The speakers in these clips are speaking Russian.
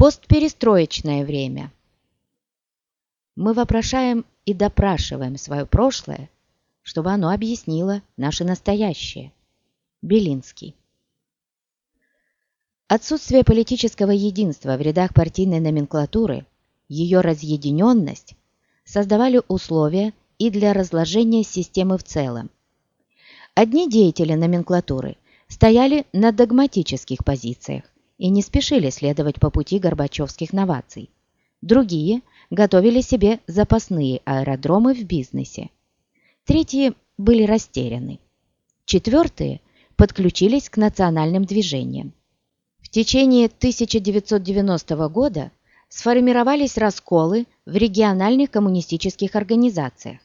Постперестроечное время. Мы вопрошаем и допрашиваем свое прошлое, чтобы оно объяснило наше настоящее. Белинский. Отсутствие политического единства в рядах партийной номенклатуры, ее разъединенность создавали условия и для разложения системы в целом. Одни деятели номенклатуры стояли на догматических позициях и не спешили следовать по пути горбачевских новаций. Другие готовили себе запасные аэродромы в бизнесе. Третьи были растеряны. Четвертые подключились к национальным движениям. В течение 1990 года сформировались расколы в региональных коммунистических организациях.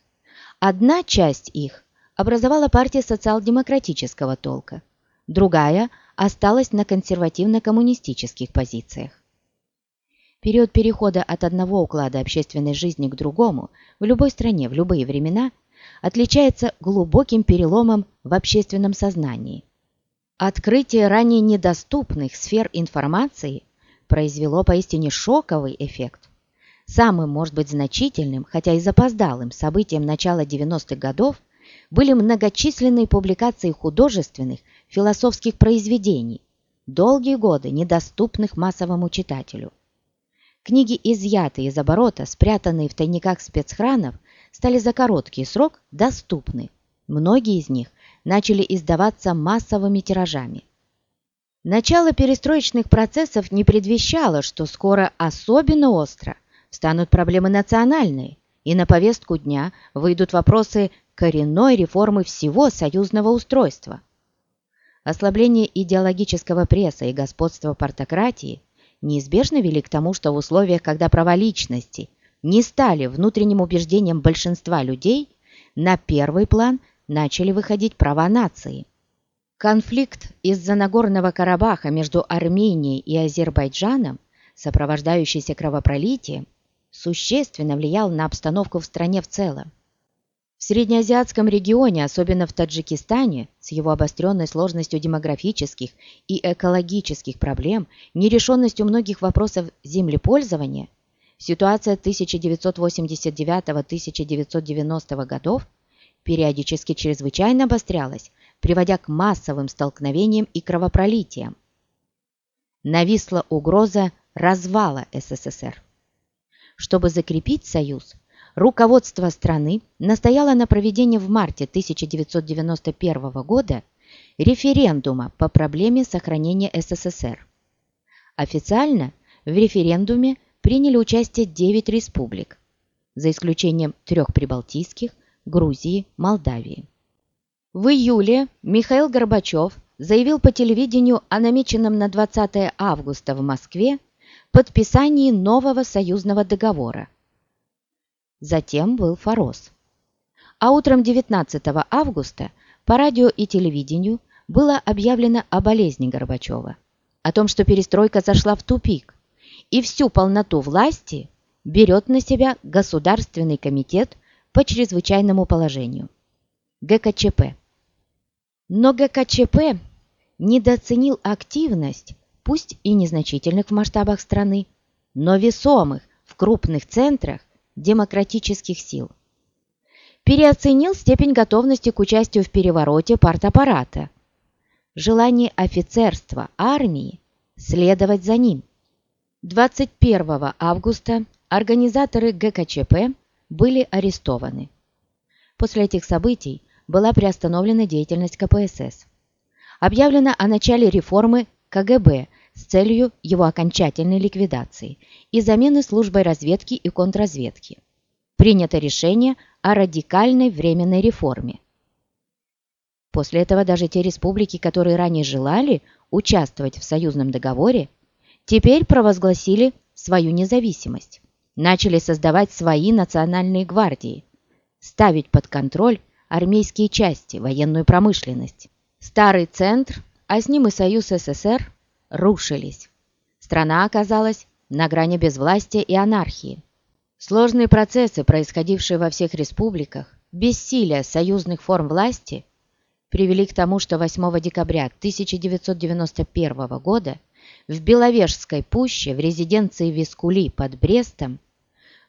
Одна часть их образовала партия социал-демократического толка, другая осталась на консервативно-коммунистических позициях. Период перехода от одного уклада общественной жизни к другому в любой стране в любые времена отличается глубоким переломом в общественном сознании. Открытие ранее недоступных сфер информации произвело поистине шоковый эффект. Самым, может быть, значительным, хотя и запоздалым событием начала 90-х годов были многочисленные публикации художественных, философских произведений, долгие годы недоступных массовому читателю. Книги, изъятые из оборота, спрятанные в тайниках спецхранов, стали за короткий срок доступны. Многие из них начали издаваться массовыми тиражами. Начало перестроечных процессов не предвещало, что скоро особенно остро станут проблемы национальные, и на повестку дня выйдут вопросы коренной реформы всего союзного устройства. Ослабление идеологического пресса и господство партократии неизбежно вели к тому, что в условиях, когда права личности не стали внутренним убеждением большинства людей, на первый план начали выходить права нации. Конфликт из-за Нагорного Карабаха между Арменией и Азербайджаном, сопровождающийся кровопролитием, существенно влиял на обстановку в стране в целом. В среднеазиатском регионе, особенно в Таджикистане, с его обостренной сложностью демографических и экологических проблем, нерешенностью многих вопросов землепользования, ситуация 1989-1990 годов периодически чрезвычайно обострялась приводя к массовым столкновениям и кровопролитиям. Нависла угроза развала СССР. Чтобы закрепить союз, руководство страны настояло на проведении в марте 1991 года референдума по проблеме сохранения СССР. Официально в референдуме приняли участие 9 республик, за исключением трех прибалтийских, Грузии, Молдавии. В июле Михаил Горбачев заявил по телевидению о намеченном на 20 августа в Москве подписании нового союзного договора. Затем был Форос. А утром 19 августа по радио и телевидению было объявлено о болезни Горбачева, о том, что перестройка зашла в тупик, и всю полноту власти берет на себя Государственный комитет по чрезвычайному положению – ГКЧП. Но ГКЧП недооценил активность, пусть и незначительных в масштабах страны, но весомых в крупных центрах демократических сил. Переоценил степень готовности к участию в перевороте партаппарата, желание офицерства армии следовать за ним. 21 августа организаторы ГКЧП были арестованы. После этих событий была приостановлена деятельность КПСС. Объявлено о начале реформы КГБ с целью его окончательной ликвидации и замены службой разведки и контрразведки. Принято решение о радикальной временной реформе. После этого даже те республики, которые ранее желали участвовать в союзном договоре, теперь провозгласили свою независимость, начали создавать свои национальные гвардии, ставить под контроль армейские части, военную промышленность. Старый центр, а с ним и Союз СССР, рушились. Страна оказалась на грани безвластия и анархии. Сложные процессы, происходившие во всех республиках, бессилие союзных форм власти, привели к тому, что 8 декабря 1991 года в Беловежской пуще в резиденции Вискули под Брестом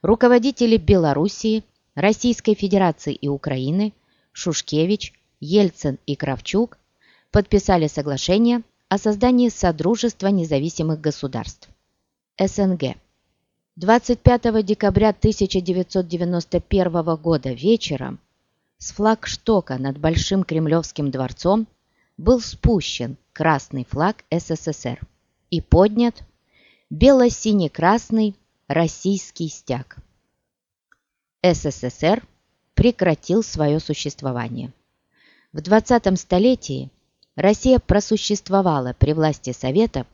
руководители Белоруссии, Российской Федерации и Украины Шушкевич, Ельцин и Кравчук подписали соглашение о создании Содружества независимых государств СНГ. 25 декабря 1991 года вечером с флагштока над Большим Кремлевским дворцом был спущен красный флаг СССР и поднят бело-сине-красный российский стяг. СССР прекратил свое существование. В 20 столетии Россия просуществовала при власти Советов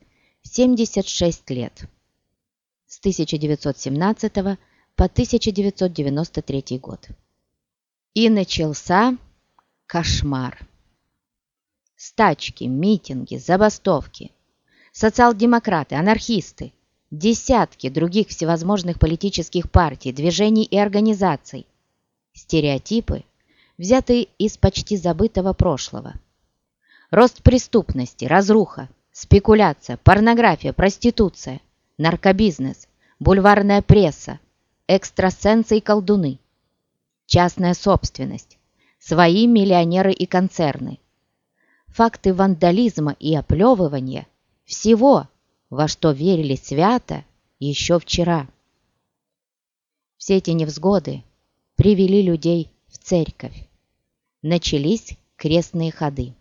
76 лет с 1917 по 1993 год. И начался кошмар. Стачки, митинги, забастовки. Социал-демократы, анархисты, десятки других всевозможных политических партий, движений и организаций. Стереотипы, взятые из почти забытого прошлого. Рост преступности, разруха, спекуляция, порнография, проституция, наркобизнес, бульварная пресса, экстрасенсы и колдуны, частная собственность, свои миллионеры и концерны, факты вандализма и оплевывания всего, во что верили свято еще вчера. Все эти невзгоды привели людей в церковь. Начались крестные ходы.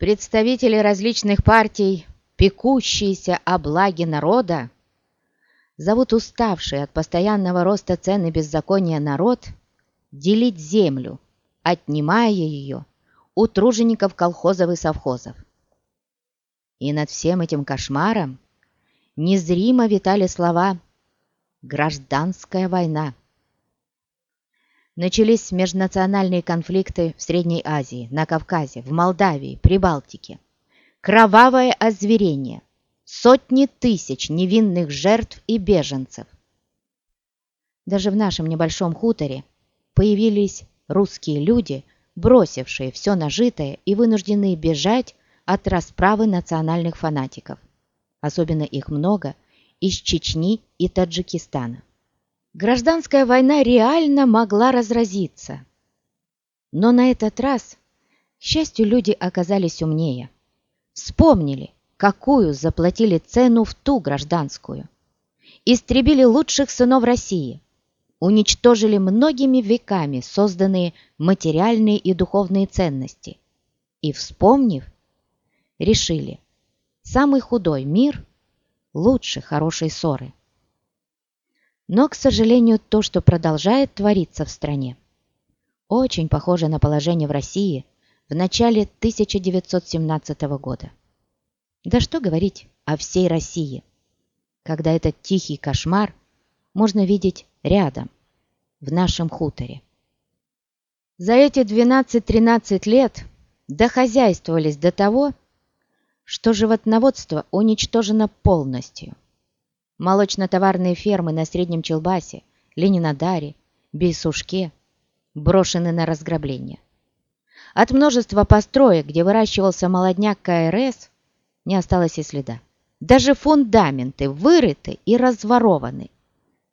Представители различных партий, пекущиеся о благе народа, зовут уставший от постоянного роста цен и беззакония народ делить землю, отнимая ее у тружеников колхозов и совхозов. И над всем этим кошмаром незримо витали слова «гражданская война». Начались межнациональные конфликты в Средней Азии, на Кавказе, в Молдавии, Прибалтике. Кровавое озверение, сотни тысяч невинных жертв и беженцев. Даже в нашем небольшом хуторе появились русские люди – бросившие все нажитое и вынужденные бежать от расправы национальных фанатиков. Особенно их много из Чечни и Таджикистана. Гражданская война реально могла разразиться. Но на этот раз, к счастью, люди оказались умнее. Вспомнили, какую заплатили цену в ту гражданскую. Истребили лучших сынов России – уничтожили многими веками созданные материальные и духовные ценности. И, вспомнив, решили, самый худой мир лучше хорошей ссоры. Но, к сожалению, то, что продолжает твориться в стране, очень похоже на положение в России в начале 1917 года. Да что говорить о всей России, когда этот тихий кошмар можно видеть рядом, в нашем хуторе. За эти 12-13 лет дохозяйствовались до того, что животноводство уничтожено полностью. Молочно-товарные фермы на Среднем Челбасе, Ленинодаре, Бейсушке брошены на разграбление. От множества построек, где выращивался молодняк КРС, не осталось и следа. Даже фундаменты вырыты и разворованы.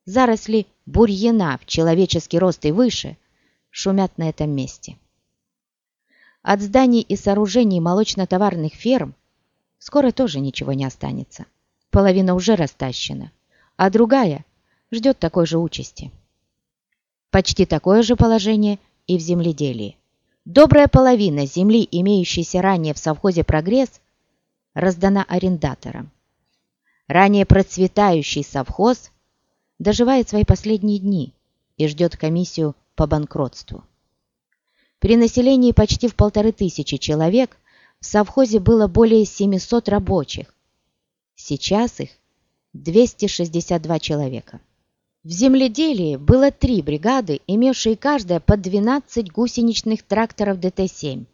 Заросли бурьяна в человеческий рост и выше шумят на этом месте. От зданий и сооружений молочно-товарных ферм скоро тоже ничего не останется. Половина уже растащена, а другая ждет такой же участи. Почти такое же положение и в земледелии. Добрая половина земли, имеющейся ранее в совхозе «Прогресс», раздана арендаторам. Ранее процветающий совхоз доживает свои последние дни и ждет комиссию по банкротству. При населении почти в полторы тысячи человек в совхозе было более 700 рабочих. Сейчас их 262 человека. В земледелии было три бригады, имевшие каждая по 12 гусеничных тракторов ДТ-7,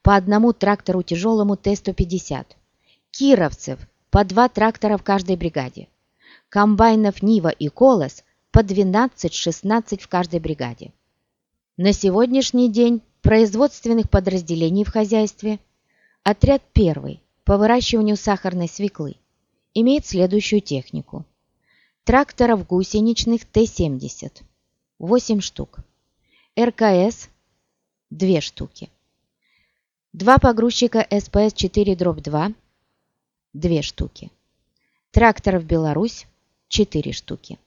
по одному трактору тяжелому Т-150, кировцев по два трактора в каждой бригаде. Комбайнов «Нива» и «Колос» по 12-16 в каждой бригаде. На сегодняшний день производственных подразделений в хозяйстве. Отряд первый по выращиванию сахарной свеклы имеет следующую технику. Тракторов гусеничных Т-70 – 8 штук. РКС – 2 штуки. Два погрузчика СПС-4-2 – 2 штуки. Тракторов Беларусь – 4 штуки.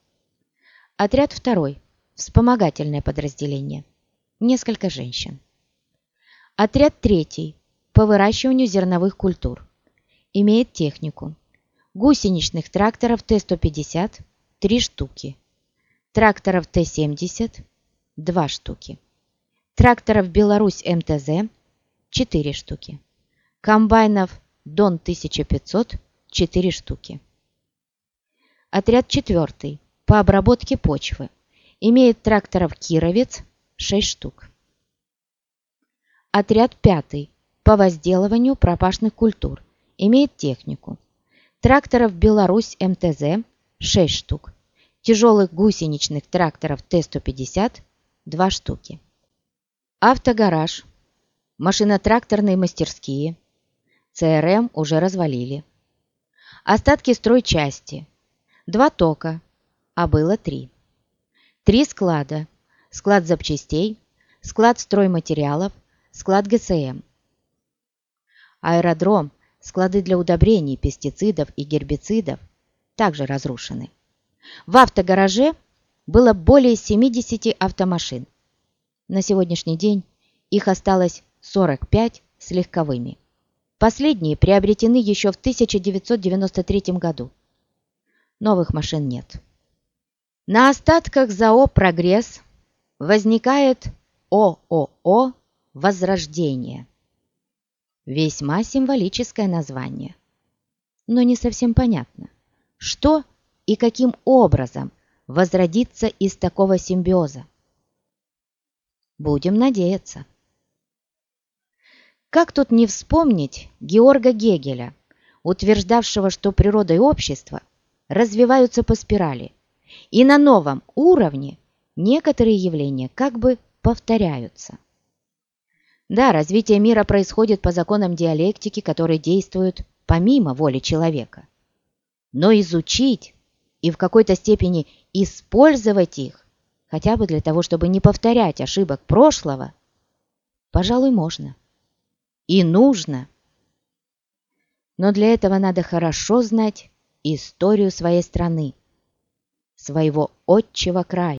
Отряд второй – вспомогательное подразделение. Несколько женщин. Отряд третий – по выращиванию зерновых культур. Имеет технику. Гусеничных тракторов Т-150 – 3 штуки. Тракторов Т-70 – 2 штуки. Тракторов Беларусь МТЗ – 4 штуки. Комбайнов Дон 1500 – 4 штуки. Отряд четвертый по обработке почвы. Имеет тракторов Кировец 6 штук. Отряд пятый по возделыванию пропашных культур. Имеет технику. Тракторов Беларусь МТЗ 6 штук. Тяжелых гусеничных тракторов Т-150 2 штуки. Автогараж. Машинотракторные мастерские. ЦРМ уже развалили. Остатки стройчасти. Два тока, а было три. Три склада. Склад запчастей, склад стройматериалов, склад ГСМ. Аэродром, склады для удобрений, пестицидов и гербицидов также разрушены. В автогараже было более 70 автомашин. На сегодняшний день их осталось 45 с легковыми. Последние приобретены еще в 1993 году. Новых машин нет. На остатках ЗАО «Прогресс» возникает ООО «Возрождение». Весьма символическое название. Но не совсем понятно, что и каким образом возродиться из такого симбиоза. Будем надеяться. Как тут не вспомнить Георга Гегеля, утверждавшего, что природа и общество развиваются по спирали, и на новом уровне некоторые явления как бы повторяются. Да, развитие мира происходит по законам диалектики, которые действуют помимо воли человека. Но изучить и в какой-то степени использовать их, хотя бы для того, чтобы не повторять ошибок прошлого, пожалуй, можно. И нужно. Но для этого надо хорошо знать историю своей страны, своего отчего края.